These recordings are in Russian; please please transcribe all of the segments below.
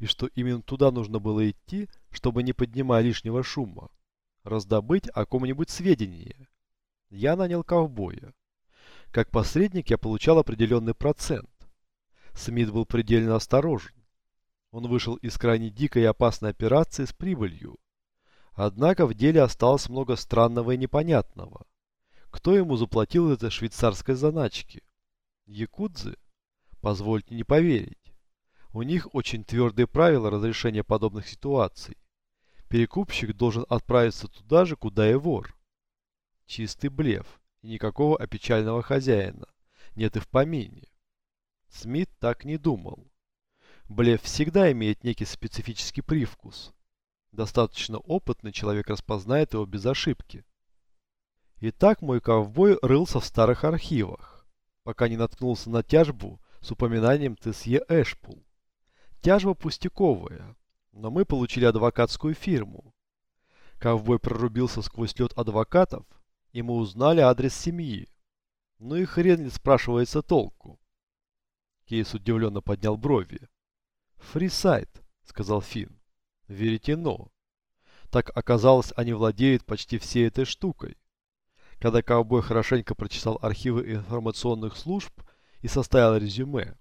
и что именно туда нужно было идти, чтобы, не поднимая лишнего шума, раздобыть о ком-нибудь сведения. Я нанял ковбоя. Как посредник я получал определенный процент. Смит был предельно осторожен. Он вышел из крайне дикой и опасной операции с прибылью. Однако в деле осталось много странного и непонятного. Кто ему заплатил это швейцарской заначки? Якудзы? Позвольте не поверить. У них очень твердые правила разрешения подобных ситуаций. Перекупщик должен отправиться туда же, куда и вор. Чистый блеф и никакого опечального хозяина. Нет и в помине. Смит так не думал. Блеф всегда имеет некий специфический привкус. Достаточно опытный человек распознает его без ошибки. Итак, мой ковбой рылся в старых архивах, пока не наткнулся на тяжбу с упоминанием Тесье Эшпул. Тяжба пустяковая, но мы получили адвокатскую фирму. Ковбой прорубился сквозь лед адвокатов, и мы узнали адрес семьи. Ну и хрен ли спрашивается толку. Кейс удивленно поднял брови. «Фрисайт», — сказал Финн. «Веретено». Так оказалось, они владеют почти всей этой штукой. Когда ковбой хорошенько прочитал архивы информационных служб и составил резюме,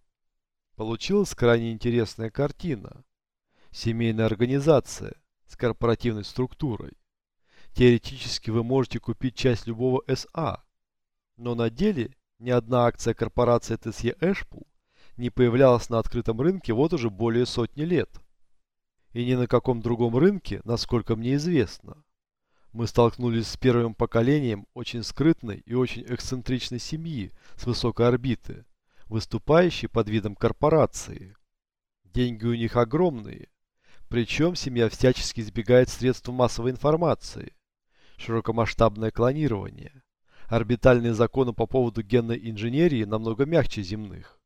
Получилась крайне интересная картина. Семейная организация с корпоративной структурой. Теоретически вы можете купить часть любого СА, но на деле ни одна акция корпорации ТСЕ Эшпул не появлялась на открытом рынке вот уже более сотни лет. И ни на каком другом рынке, насколько мне известно. Мы столкнулись с первым поколением очень скрытной и очень эксцентричной семьи с высокой орбиты, выступающей под видом корпорации. Деньги у них огромные, причем семья всячески избегает средств массовой информации, широкомасштабное клонирование. Орбитальные законы по поводу генной инженерии намного мягче земных.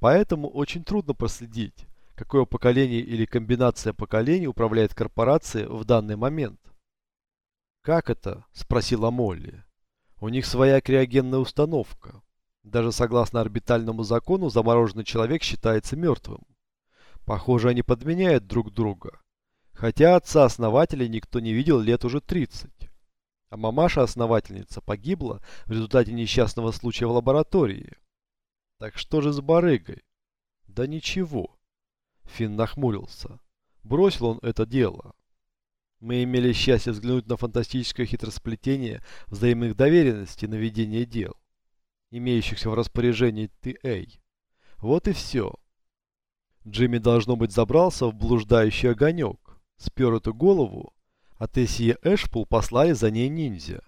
Поэтому очень трудно проследить, какое поколение или комбинация поколений управляет корпорацией в данный момент. «Как это?» – спросила Молли. «У них своя криогенная установка. Даже согласно орбитальному закону, замороженный человек считается мертвым. Похоже, они подменяют друг друга. Хотя отца-основателя никто не видел лет уже 30. А мамаша-основательница погибла в результате несчастного случая в лаборатории. Так что же с барыгой? Да ничего. Финн нахмурился. Бросил он это дело. Мы имели счастье взглянуть на фантастическое хитросплетение взаимных доверенностей на ведение дел имеющихся в распоряжении ТА. Вот и все. Джимми, должно быть, забрался в блуждающий огонек, спер эту голову, а Тесси Эшпул послали за ней ниндзя.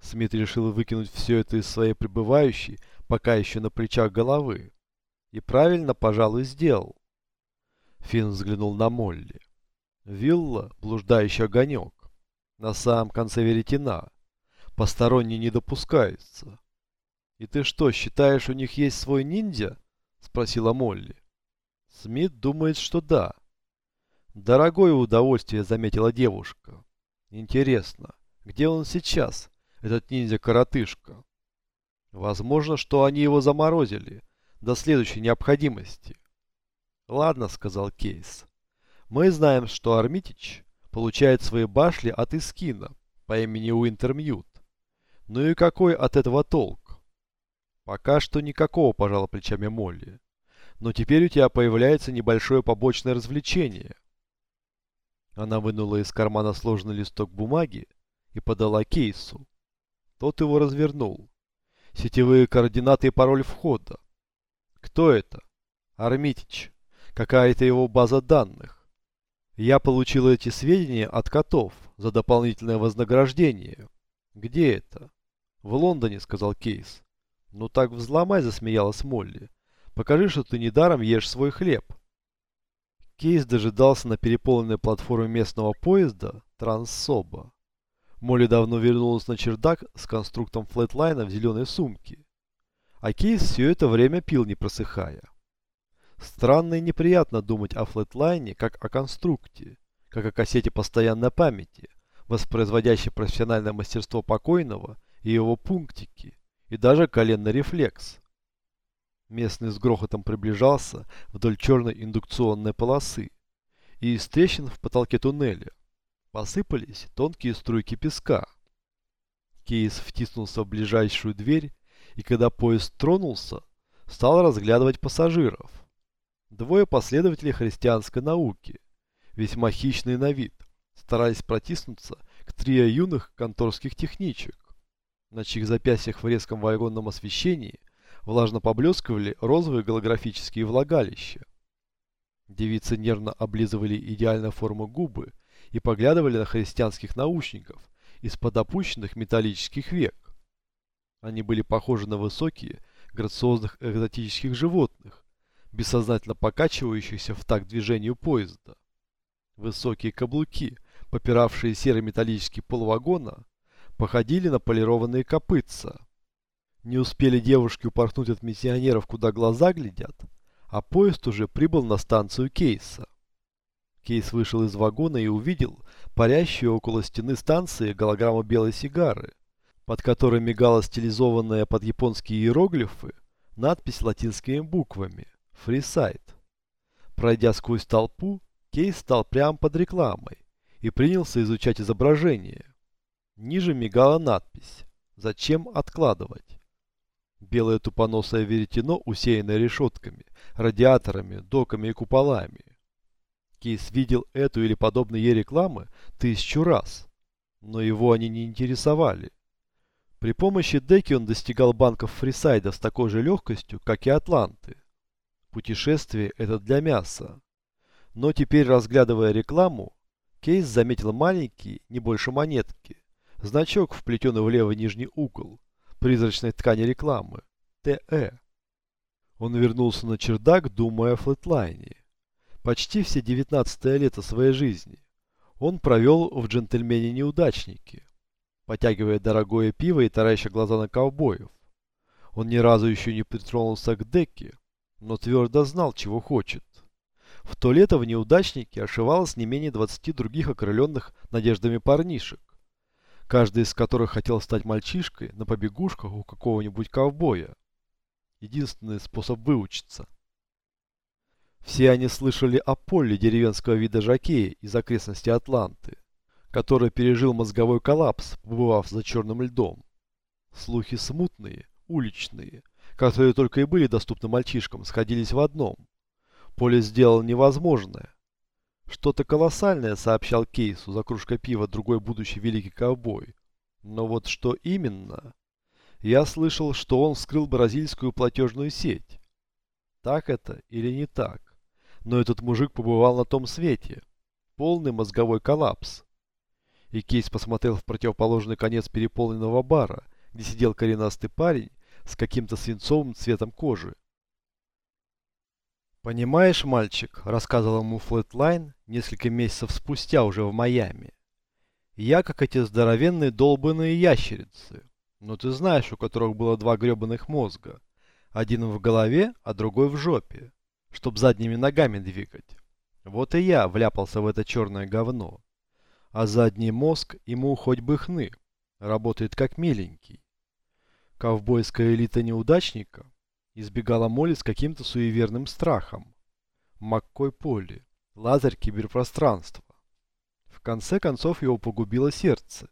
Смит решил выкинуть все это из своей пребывающей, пока еще на плечах головы. И правильно, пожалуй, сделал. Финн взглянул на Молли. Вилла, блуждающий огонек. На самом конце веретена. Посторонний не допускается. «И ты что, считаешь, у них есть свой ниндзя?» – спросила Молли. Смит думает, что да. «Дорогое удовольствие», – заметила девушка. «Интересно, где он сейчас, этот ниндзя-коротышка?» «Возможно, что они его заморозили до следующей необходимости». «Ладно», – сказал Кейс. «Мы знаем, что Армитич получает свои башли от Искина по имени Уинтермьют. Ну и какой от этого толк? Пока что никакого, пожала плечами Молли. Но теперь у тебя появляется небольшое побочное развлечение. Она вынула из кармана сложный листок бумаги и подала кейсу. Тот его развернул. Сетевые координаты и пароль входа. Кто это? Армитич. Какая-то его база данных. Я получил эти сведения от котов за дополнительное вознаграждение. Где это? В Лондоне, сказал Кейс. «Ну так взломай», — засмеялась Молли. «Покажи, что ты недаром ешь свой хлеб». Кейс дожидался на переполненной платформе местного поезда Транссоба. Молли давно вернулась на чердак с конструктом флетлайна в зеленой сумке. А Кейс все это время пил, не просыхая. Странно и неприятно думать о флетлайне как о конструкте, как о кассете постоянной памяти, воспроизводящей профессиональное мастерство покойного и его пунктики, и даже коленный рефлекс. Местный с грохотом приближался вдоль черной индукционной полосы, и из трещин в потолке туннеля посыпались тонкие струйки песка. Кейс втиснулся в ближайшую дверь, и когда поезд тронулся, стал разглядывать пассажиров. Двое последователей христианской науки, весьма хищные на вид, старались протиснуться к трио юных конторских техничек, на чьих запястьях в резком вагонном освещении влажно поблескивали розовые голографические влагалища. Девицы нервно облизывали идеально форму губы и поглядывали на христианских наушников из-под опущенных металлических век. Они были похожи на высокие, грациозных экзотических животных, бессознательно покачивающихся в такт движению поезда. Высокие каблуки, попиравшие серый металлический пол вагона, походили на полированные копытца. Не успели девушки упорхнуть от миссионеров, куда глаза глядят, а поезд уже прибыл на станцию Кейса. Кейс вышел из вагона и увидел парящую около стены станции голограмму белой сигары, под которой мигала стилизованная под японские иероглифы надпись латинскими буквами «Фрисайт». Пройдя сквозь толпу, Кейс стал прямо под рекламой и принялся изучать изображение. Ниже мигала надпись «Зачем откладывать?». Белое тупоносое веретено, усеянное решетками, радиаторами, доками и куполами. Кейс видел эту или подобные ей рекламы тысячу раз, но его они не интересовали. При помощи деки он достигал банков Фрисайда с такой же легкостью, как и Атланты. Путешествие это для мяса. Но теперь, разглядывая рекламу, Кейс заметил маленький, не больше монетки, значок, вплетенный в левый нижний угол, призрачной ткани рекламы. ТЭ. Он вернулся на чердак, думая о флетлайне. Почти все девятнадцатое лето своей жизни он провел в джентльмене-неудачнике, потягивая дорогое пиво и тараща глаза на ковбоев. Он ни разу еще не притронулся к деке, но твердо знал, чего хочет. В то лето в неудачнике ошивалось не менее 20 других окрыленных надеждами парнишек, каждый из которых хотел стать мальчишкой на побегушках у какого-нибудь ковбоя. Единственный способ выучиться. Все они слышали о Поле деревенского вида жакея из окрестностей Атланты, который пережил мозговой коллапс, побывав за черным льдом. Слухи смутные, уличные, которые только и были доступны мальчишкам, сходились в одном. Поле сделал невозможное, что-то колоссальное сообщал Кейсу за кружкой пива другой будущий великий ковбой. Но вот что именно? Я слышал, что он вскрыл бразильскую платежную сеть. Так это или не так? Но этот мужик побывал на том свете. Полный мозговой коллапс. И Кейс посмотрел в противоположный конец переполненного бара, где сидел коренастый парень с каким-то свинцовым цветом кожи. «Понимаешь, мальчик», — рассказывал ему Флетлайн несколько месяцев спустя уже в Майами. «Я как эти здоровенные долбанные ящерицы. Но ты знаешь, у которых было два гребаных мозга. Один в голове, а другой в жопе. Чтоб задними ногами двигать. Вот и я вляпался в это черное говно. А задний мозг ему хоть бы хны. Работает как миленький. Ковбойская элита неудачника избегала Молли с каким-то суеверным страхом. Маккой Полли, лазарь киберпространства. В конце концов его погубило сердце.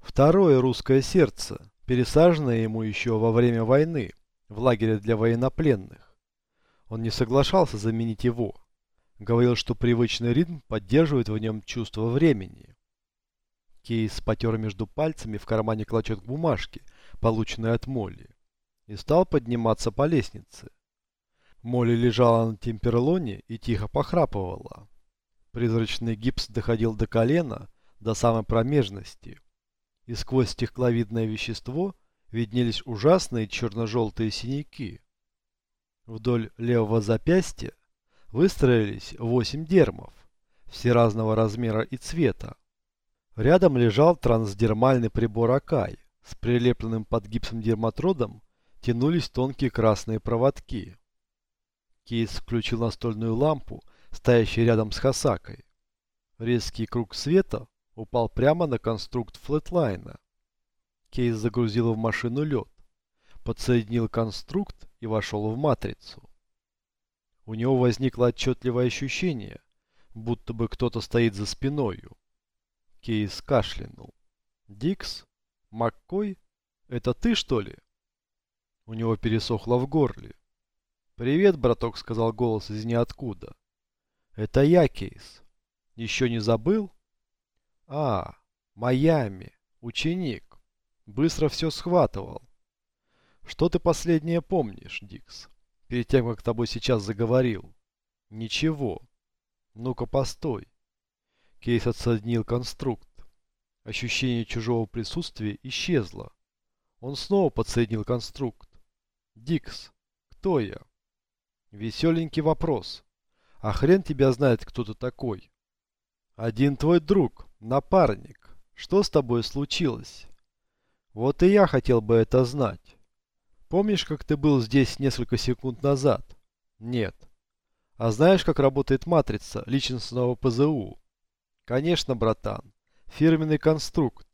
Второе русское сердце, пересаженное ему еще во время войны в лагере для военнопленных. Он не соглашался заменить его. Говорил, что привычный ритм поддерживает в нем чувство времени. Кейс потер между пальцами в кармане клочок бумажки, полученный от Молли и стал подниматься по лестнице. Молли лежала на темперлоне и тихо похрапывала. Призрачный гипс доходил до колена, до самой промежности, и сквозь стекловидное вещество виднелись ужасные черно-желтые синяки. Вдоль левого запястья выстроились восемь дермов, все разного размера и цвета. Рядом лежал трансдермальный прибор Акай с прилепленным под гипсом дерматродом тянулись тонкие красные проводки. Кейс включил настольную лампу, стоящую рядом с Хасакой. Резкий круг света упал прямо на конструкт флетлайна. Кейс загрузил в машину лед, подсоединил конструкт и вошел в матрицу. У него возникло отчетливое ощущение, будто бы кто-то стоит за спиною. Кейс кашлянул. «Дикс? Маккой? Это ты, что ли?» У него пересохло в горле. «Привет, браток», — сказал голос из ниоткуда. «Это я, Кейс. Еще не забыл?» «А, Майами, ученик. Быстро все схватывал. Что ты последнее помнишь, Дикс, перед тем, как тобой сейчас заговорил?» «Ничего. Ну-ка, постой». Кейс отсоединил конструкт. Ощущение чужого присутствия исчезло. Он снова подсоединил конструкт. «Дикс, кто я?» «Веселенький вопрос. А хрен тебя знает, кто ты такой?» «Один твой друг, напарник. Что с тобой случилось?» «Вот и я хотел бы это знать. Помнишь, как ты был здесь несколько секунд назад?» «Нет. А знаешь, как работает матрица личностного ПЗУ?» «Конечно, братан. Фирменный конструкт.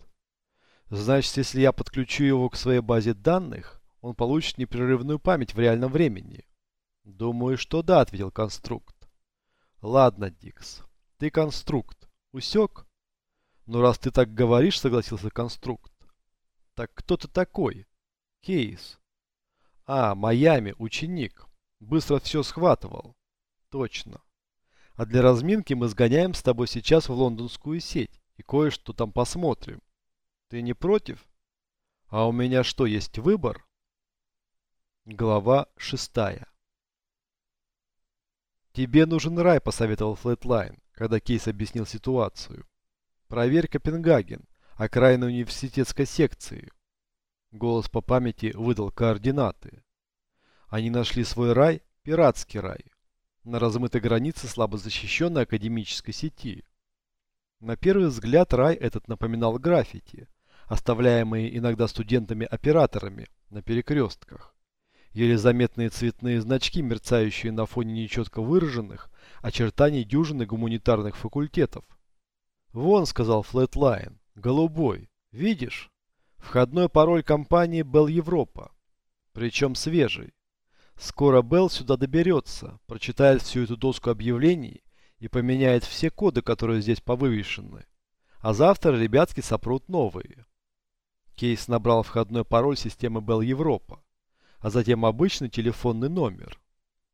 Значит, если я подключу его к своей базе данных, он получит непрерывную память в реальном времени. Думаю, что да, ответил конструкт. Ладно, Дикс, ты конструкт. Усек? Ну, раз ты так говоришь, согласился конструкт. Так кто ты такой? Кейс. А, Майами, ученик. Быстро все схватывал. Точно. А для разминки мы сгоняем с тобой сейчас в лондонскую сеть и кое-что там посмотрим. Ты не против? А у меня что, есть выбор? Глава шестая. Тебе нужен рай, посоветовал Флетлайн, когда Кейс объяснил ситуацию. Проверь Копенгаген, окраина университетской секции. Голос по памяти выдал координаты. Они нашли свой рай, пиратский рай, на размытой границе слабо защищенной академической сети. На первый взгляд рай этот напоминал граффити, оставляемые иногда студентами-операторами на перекрестках. Еле заметные цветные значки, мерцающие на фоне нечетко выраженных очертаний дюжины гуманитарных факультетов. «Вон», — сказал Флетлайн, — «голубой. Видишь? Входной пароль компании Bell Европа. Причем свежий. Скоро Белл сюда доберется, прочитает всю эту доску объявлений и поменяет все коды, которые здесь повывешены. А завтра ребятки сопрут новые. Кейс набрал входной пароль системы Bell Европа, а затем обычный телефонный номер.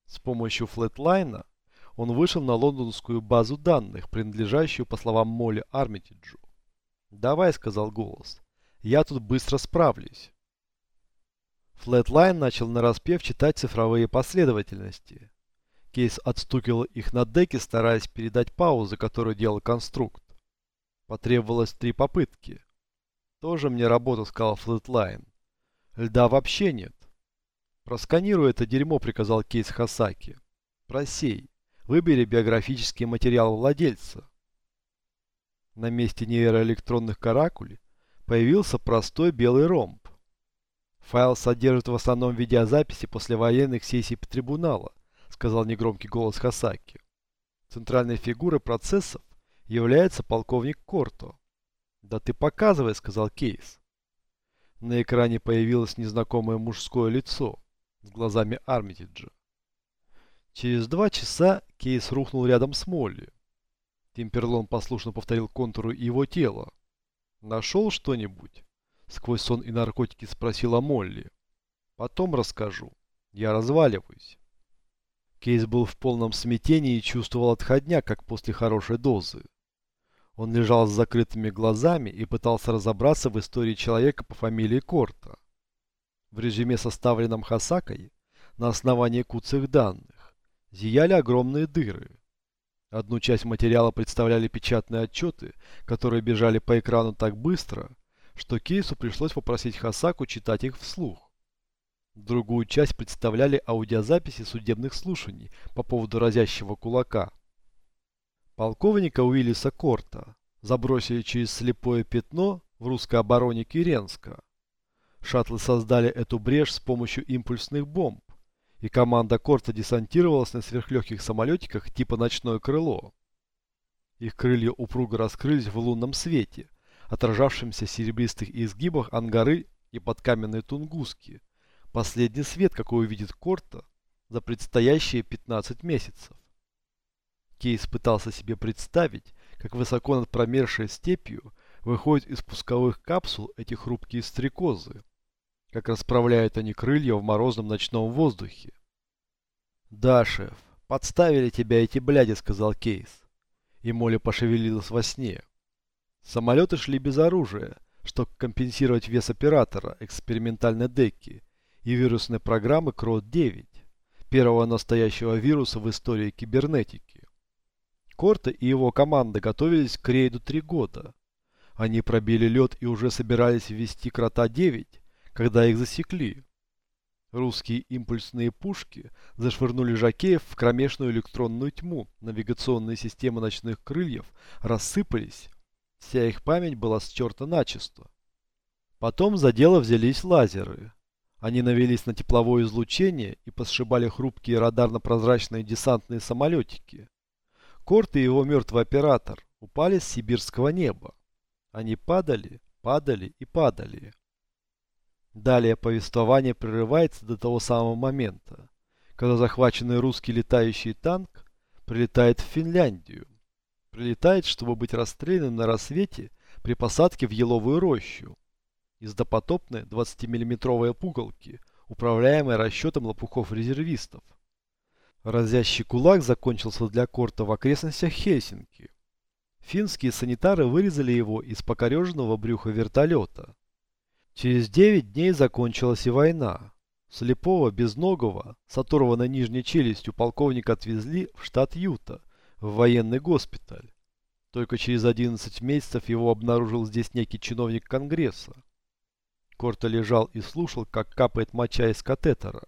С помощью флетлайна он вышел на лондонскую базу данных, принадлежащую, по словам Молли Армитиджу. «Давай», — сказал голос, — «я тут быстро справлюсь». Флетлайн начал нараспев читать цифровые последовательности. Кейс отстукивал их на деке, стараясь передать паузы, которую делал конструкт. Потребовалось три попытки. Тоже мне работа, сказал Флетлайн. Льда вообще нет. Просканируй это дерьмо, приказал Кейс Хасаки. Просей. Выбери биографический материал владельца. На месте нейроэлектронных каракулей появился простой белый ромб. Файл содержит в основном видеозаписи послевоенных сессий трибунала, сказал негромкий голос Хасаки. Центральной фигурой процессов является полковник Корто. Да ты показывай, сказал Кейс. На экране появилось незнакомое мужское лицо с глазами Армитиджа. Через два часа Кейс рухнул рядом с Молли. Тимперлон послушно повторил контуры его тела. «Нашел что-нибудь?» Сквозь сон и наркотики спросила Молли. «Потом расскажу. Я разваливаюсь». Кейс был в полном смятении и чувствовал отходняк, как после хорошей дозы. Он лежал с закрытыми глазами и пытался разобраться в истории человека по фамилии Корта. В режиме, составленном Хасакой, на основании куцых данных, зияли огромные дыры. Одну часть материала представляли печатные отчеты, которые бежали по экрану так быстро, что Кейсу пришлось попросить Хасаку читать их вслух. Другую часть представляли аудиозаписи судебных слушаний по поводу разящего кулака. Полковника Уиллиса Корта забросили через слепое пятно в русской обороне Киренска. Шаттлы создали эту брешь с помощью импульсных бомб, и команда Корта десантировалась на сверхлегких самолетиках типа «Ночное крыло». Их крылья упруго раскрылись в лунном свете, отражавшемся в серебристых изгибах ангары и подкаменной тунгуски, Последний свет, какой увидит Корта за предстоящие 15 месяцев. Кейс пытался себе представить, как высоко над промерзшей степью выходят из пусковых капсул эти хрупкие стрекозы, как расправляют они крылья в морозном ночном воздухе. «Да, шеф, подставили тебя эти бляди», — сказал Кейс. И Молли пошевелилась во сне. Самолеты шли без оружия, чтобы компенсировать вес оператора экспериментальной деки и вирусной программы КРОТ-9, первого настоящего вируса в истории кибернетики. Корта и его команда готовились к рейду три года. Они пробили лед и уже собирались ввести Крота-9, когда их засекли. Русские импульсные пушки зашвырнули жакеев в кромешную электронную тьму, навигационные системы ночных крыльев рассыпались, вся их память была стерта начисто. Потом за дело взялись лазеры. Они навелись на тепловое излучение и посшибали хрупкие радарно-прозрачные десантные самолетики. Корт и его мертвый оператор упали с сибирского неба. Они падали, падали и падали. Далее повествование прерывается до того самого момента, когда захваченный русский летающий танк прилетает в Финляндию. Прилетает, чтобы быть расстрелянным на рассвете при посадке в еловую рощу. Из допотопной 20-миллиметровой пугалки, управляемой расчетом лопухов-резервистов. Разящий кулак закончился для Корта в окрестностях Хельсинки. Финские санитары вырезали его из покореженного брюха вертолета. Через 9 дней закончилась и война. Слепого, безногого, с оторванной нижней челюстью полковника отвезли в штат Юта, в военный госпиталь. Только через 11 месяцев его обнаружил здесь некий чиновник Конгресса. Корто лежал и слушал, как капает моча из катетера.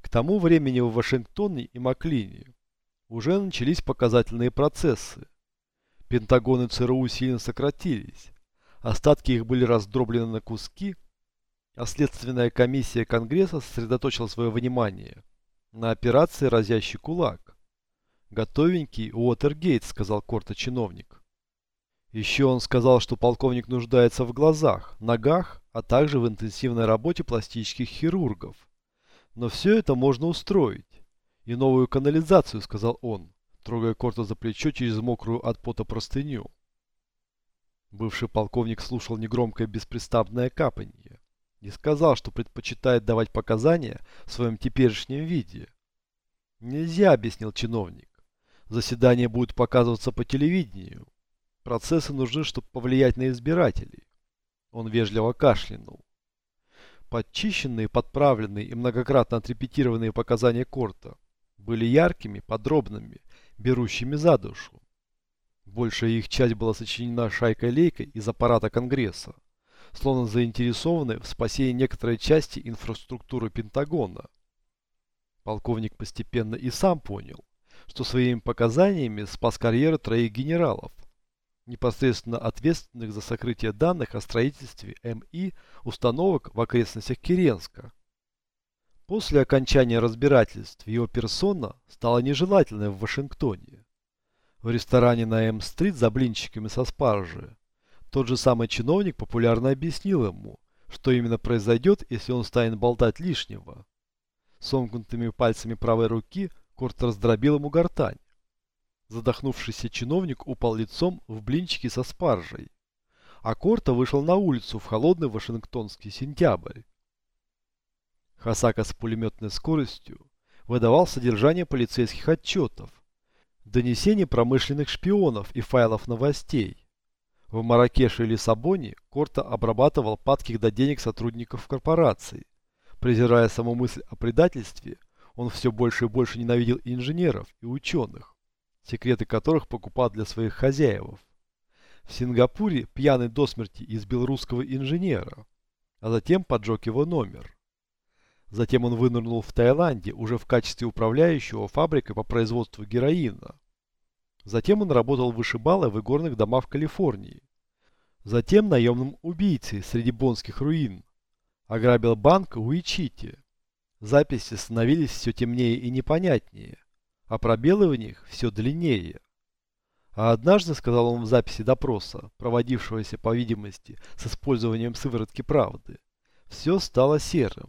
К тому времени в Вашингтоне и Маклине уже начались показательные процессы. Пентагоны ЦРУ сильно сократились. Остатки их были раздроблены на куски, а следственная комиссия Конгресса сосредоточила свое внимание на операции «Разящий кулак». «Готовенький Уотергейт», — сказал Корта-чиновник. Еще он сказал, что полковник нуждается в глазах, ногах, а также в интенсивной работе пластических хирургов. Но все это можно устроить. И новую канализацию, сказал он, трогая Корта за плечо через мокрую от пота простыню. Бывший полковник слушал негромкое беспрестанное капанье и сказал, что предпочитает давать показания в своем теперешнем виде. «Нельзя», — объяснил чиновник. «Заседание будет показываться по телевидению. Процессы нужны, чтобы повлиять на избирателей». Он вежливо кашлянул. Подчищенные, подправленные и многократно отрепетированные показания Корта были яркими, подробными, берущими за душу. Большая их часть была сочинена шайкой-лейкой из аппарата Конгресса, словно заинтересованной в спасении некоторой части инфраструктуры Пентагона. Полковник постепенно и сам понял, что своими показаниями спас карьеры троих генералов, непосредственно ответственных за сокрытие данных о строительстве МИ установок в окрестностях Киренска. После окончания разбирательств его персона стала нежелательной в Вашингтоне в ресторане на М-стрит за блинчиками со спаржи. Тот же самый чиновник популярно объяснил ему, что именно произойдет, если он станет болтать лишнего. Сомкнутыми пальцами правой руки Корт раздробил ему гортань. Задохнувшийся чиновник упал лицом в блинчики со спаржей. А Корта вышел на улицу в холодный вашингтонский сентябрь. Хасака с пулеметной скоростью выдавал содержание полицейских отчетов, Донесение промышленных шпионов и файлов новостей. В Маракеше и Лиссабоне Корта обрабатывал падких до денег сотрудников корпораций. Презирая саму мысль о предательстве, он все больше и больше ненавидел инженеров и ученых, секреты которых покупал для своих хозяев. В Сингапуре пьяный до смерти избил русского инженера, а затем поджег его номер. Затем он вынырнул в Таиланде уже в качестве управляющего фабрикой по производству героина. Затем он работал вышибалой в игорных домах в Калифорнии. Затем наемным убийцей среди бонских руин. Ограбил банк в Уичите. Записи становились все темнее и непонятнее, а пробелы в них все длиннее. А однажды, сказал он в записи допроса, проводившегося, по видимости, с использованием сыворотки правды, все стало серым.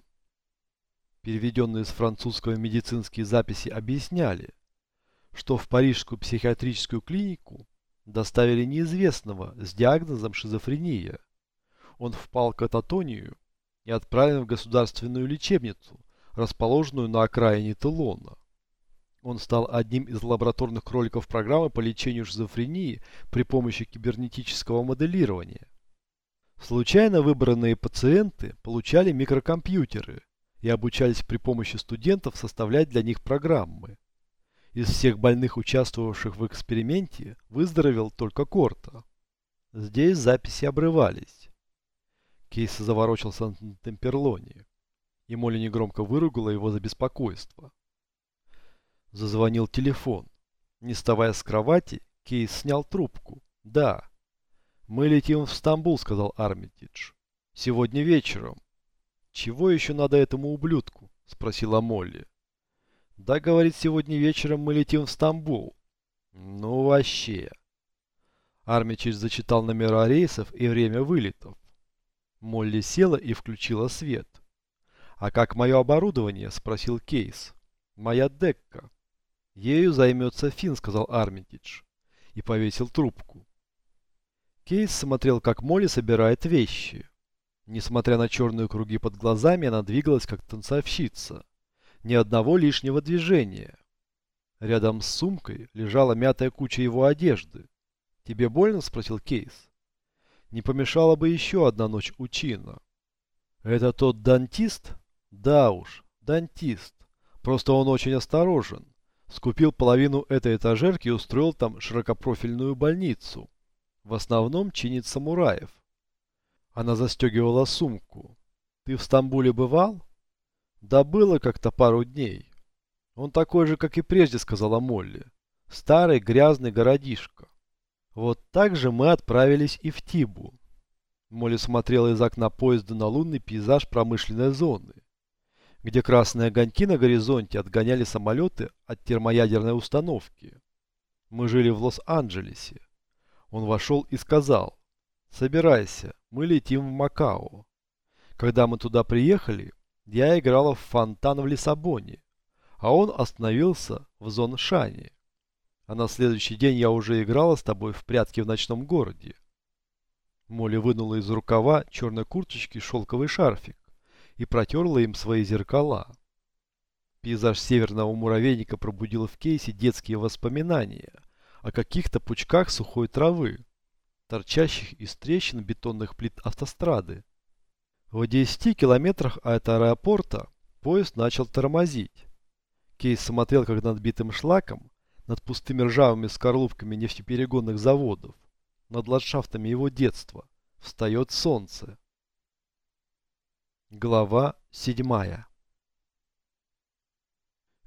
Переведенные с французского медицинские записи объясняли, что в парижскую психиатрическую клинику доставили неизвестного с диагнозом шизофрения. Он впал в кататонию и отправлен в государственную лечебницу, расположенную на окраине Тулона. Он стал одним из лабораторных кроликов программы по лечению шизофрении при помощи кибернетического моделирования. Случайно выбранные пациенты получали микрокомпьютеры и обучались при помощи студентов составлять для них программы. Из всех больных, участвовавших в эксперименте, выздоровел только Корта. Здесь записи обрывались. Кейс заворочился на Темперлоне, и Молли негромко выругала его за беспокойство. Зазвонил телефон. Не вставая с кровати, Кейс снял трубку. «Да». «Мы летим в Стамбул», — сказал Армитидж. «Сегодня вечером». «Чего еще надо этому ублюдку?» — спросила Молли. Да, говорит, сегодня вечером мы летим в Стамбул. Ну вообще. Армичич зачитал номера рейсов и время вылетов. Молли села и включила свет. «А как мое оборудование?» – спросил Кейс. «Моя декка». «Ею займется Финн», – сказал Армитидж. И повесил трубку. Кейс смотрел, как Молли собирает вещи. Несмотря на черные круги под глазами, она двигалась, как танцовщица. Ни одного лишнего движения. Рядом с сумкой лежала мятая куча его одежды. «Тебе больно?» – спросил Кейс. «Не помешала бы еще одна ночь у Чина». «Это тот дантист?» «Да уж, дантист. Просто он очень осторожен. Скупил половину этой этажерки и устроил там широкопрофильную больницу. В основном чинит самураев». Она застегивала сумку. «Ты в Стамбуле бывал?» Да было как-то пару дней. Он такой же, как и прежде, сказала Молли. Старый грязный городишко. Вот так же мы отправились и в Тибу. Молли смотрела из окна поезда на лунный пейзаж промышленной зоны, где красные огоньки на горизонте отгоняли самолеты от термоядерной установки. Мы жили в Лос-Анджелесе. Он вошел и сказал, «Собирайся, мы летим в Макао». Когда мы туда приехали, я играла в фонтан в Лиссабоне, а он остановился в Зоншане. А на следующий день я уже играла с тобой в прятки в ночном городе. Молли вынула из рукава черной курточки шелковый шарфик и протерла им свои зеркала. Пейзаж северного муравейника пробудил в Кейсе детские воспоминания о каких-то пучках сухой травы, торчащих из трещин бетонных плит автострады. В 10 километрах от аэропорта поезд начал тормозить. Кейс смотрел, как над битым шлаком, над пустыми ржавыми скорлупками нефтеперегонных заводов, над ландшафтами его детства, встает солнце. Глава 7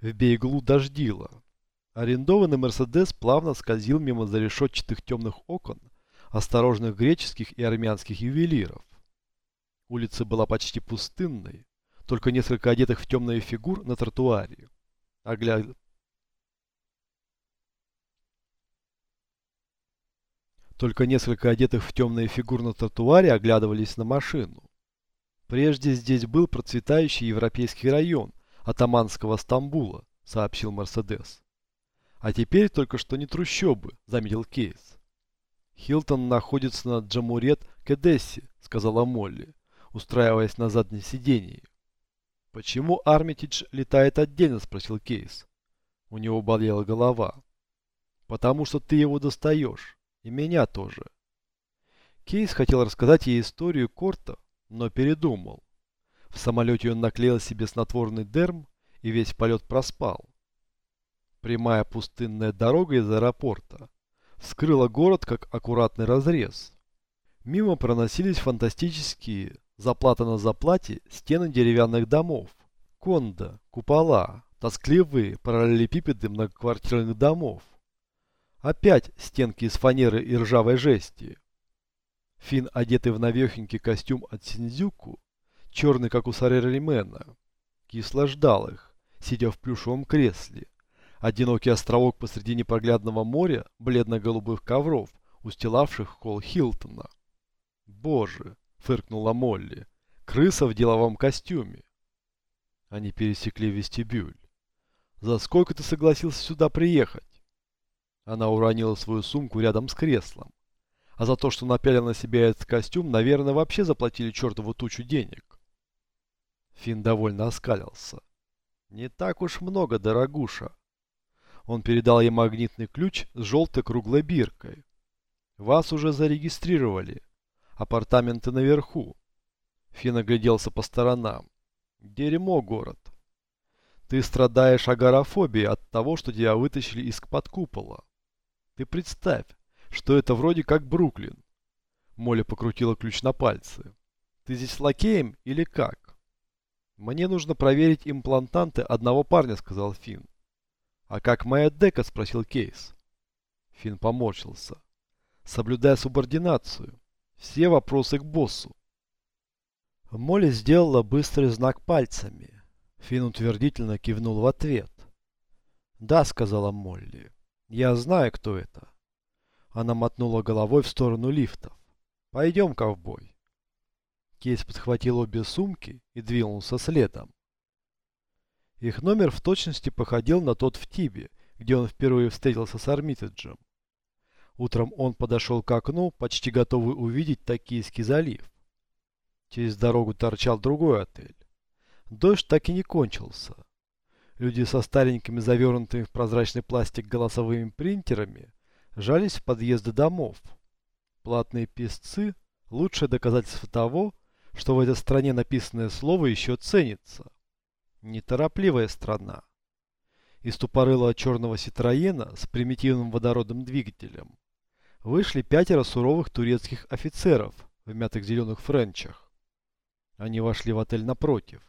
В Бейглу дождило. Арендованный Мерседес плавно скользил мимо зарешетчатых темных окон осторожных греческих и армянских ювелиров. Улица была почти пустынной, только несколько одетых в темные фигур на тротуаре. Огляд... Только несколько одетых в темные фигур на тротуаре оглядывались на машину. Прежде здесь был процветающий европейский район атаманского Стамбула, сообщил Мерседес. А теперь только что не трущобы, заметил Кейс. Хилтон находится на Джамурет Кедесси, сказала Молли устраиваясь на заднем сидении. «Почему Армитидж летает отдельно?» – спросил Кейс. У него болела голова. «Потому что ты его достаешь. И меня тоже». Кейс хотел рассказать ей историю Корта, но передумал. В самолете он наклеил себе снотворный дерм и весь полет проспал. Прямая пустынная дорога из аэропорта вскрыла город как аккуратный разрез. Мимо проносились фантастические Заплата на заплате стены деревянных домов, кондо, купола, тоскливые параллелепипеды многоквартирных домов. Опять стенки из фанеры и ржавой жести. Фин, одетый в навехенький костюм от Синдзюку, черный, как у Сареримена, кисло ждал их, сидя в плюшевом кресле. Одинокий островок посреди непроглядного моря бледно-голубых ковров, устилавших холл Хилтона. Боже, фыркнула Молли. Крыса в деловом костюме. Они пересекли вестибюль. За сколько ты согласился сюда приехать? Она уронила свою сумку рядом с креслом. А за то, что напялил на себя этот костюм, наверное, вообще заплатили чертову тучу денег. Финн довольно оскалился. Не так уж много, дорогуша. Он передал ей магнитный ключ с желтой круглой биркой. Вас уже зарегистрировали. Апартаменты наверху. Финн огляделся по сторонам. Дерьмо, город. Ты страдаешь агорафобией от того, что тебя вытащили из-под купола. Ты представь, что это вроде как Бруклин. Молли покрутила ключ на пальце. Ты здесь лакеем или как? Мне нужно проверить имплантанты одного парня, сказал Финн. А как моя дека, спросил Кейс. Финн поморщился. Соблюдая субординацию. Все вопросы к боссу. Молли сделала быстрый знак пальцами. Финн утвердительно кивнул в ответ. «Да», — сказала Молли. «Я знаю, кто это». Она мотнула головой в сторону лифтов. «Пойдем, ковбой». Кейс подхватил обе сумки и двинулся следом. Их номер в точности походил на тот в Тибе, где он впервые встретился с Армитеджем. Утром он подошел к окну, почти готовый увидеть Токийский залив. Через дорогу торчал другой отель. Дождь так и не кончился. Люди со старенькими завернутыми в прозрачный пластик голосовыми принтерами жались в подъезды домов. Платные песцы – лучшее доказательство того, что в этой стране написанное слово еще ценится. Неторопливая страна. Из тупорылого черного Ситроена с примитивным водородным двигателем вышли пятеро суровых турецких офицеров в мятых зеленых френчах. Они вошли в отель напротив.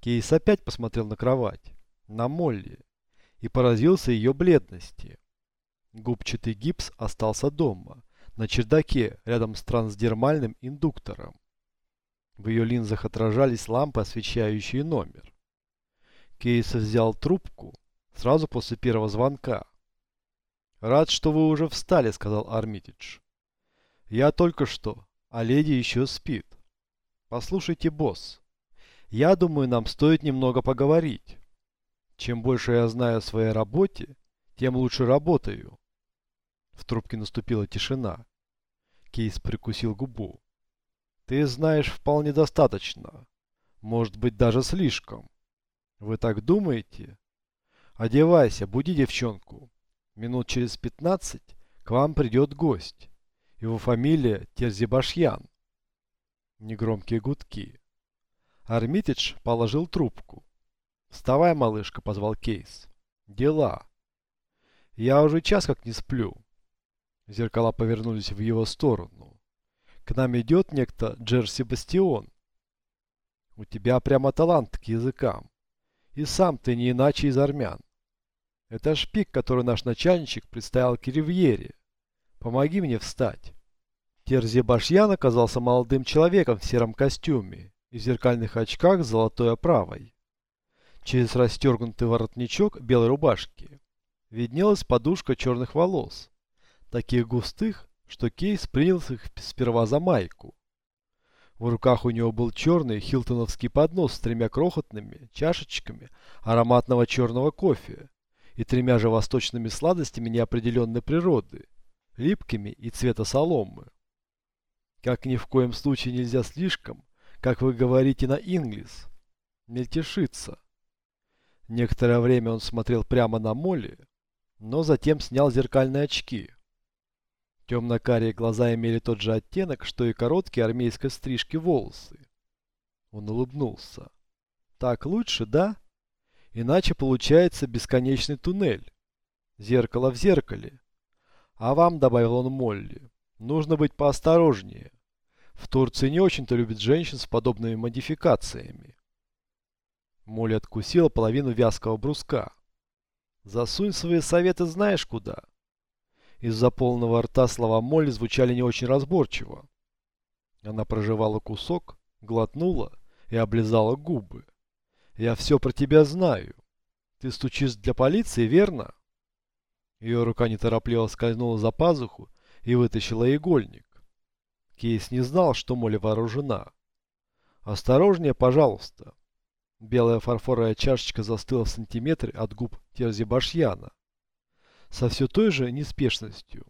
Кейс опять посмотрел на кровать, на Молли, и поразился ее бледности. Губчатый гипс остался дома, на чердаке, рядом с трансдермальным индуктором. В ее линзах отражались лампы, освещающие номер. Кейс взял трубку сразу после первого звонка. «Рад, что вы уже встали», — сказал Армитидж. «Я только что, а леди еще спит. Послушайте, босс, я думаю, нам стоит немного поговорить. Чем больше я знаю о своей работе, тем лучше работаю». В трубке наступила тишина. Кейс прикусил губу. «Ты знаешь вполне достаточно. Может быть, даже слишком. Вы так думаете? Одевайся, буди девчонку. Минут через пятнадцать к вам придет гость. Его фамилия Терзибашьян. Негромкие гудки. Армитидж положил трубку. «Вставай, малышка», — позвал Кейс. «Дела». «Я уже час как не сплю». Зеркала повернулись в его сторону. «К нам идет некто Джерси Бастион». «У тебя прямо талант к языкам. И сам ты не иначе из армян. Это шпик, который наш начальничек представил Киривьере. Помоги мне встать. Терзи Башьян оказался молодым человеком в сером костюме и в зеркальных очках с золотой оправой. Через расстегнутый воротничок белой рубашки виднелась подушка черных волос, таких густых, что Кейс принял их сперва за майку. В руках у него был черный хилтоновский поднос с тремя крохотными чашечками ароматного черного кофе и тремя же восточными сладостями неопределенной природы, липкими и цвета соломы. Как ни в коем случае нельзя слишком, как вы говорите на инглис, мельтешиться. Некоторое время он смотрел прямо на Молли, но затем снял зеркальные очки. Темно-карие глаза имели тот же оттенок, что и короткие армейской стрижки волосы. Он улыбнулся. «Так лучше, да?» Иначе получается бесконечный туннель. Зеркало в зеркале. А вам, добавил он Молли, нужно быть поосторожнее. В Турции не очень-то любят женщин с подобными модификациями. Молли откусила половину вязкого бруска. Засунь свои советы знаешь куда. Из-за полного рта слова Молли звучали не очень разборчиво. Она прожевала кусок, глотнула и облизала губы. Я все про тебя знаю. Ты стучишь для полиции, верно? Ее рука неторопливо скользнула за пазуху и вытащила игольник. Кейс не знал, что Молли вооружена. «Осторожнее, пожалуйста». Белая фарфоровая чашечка застыла в сантиметре от губ Терзибашьяна. Со все той же неспешностью.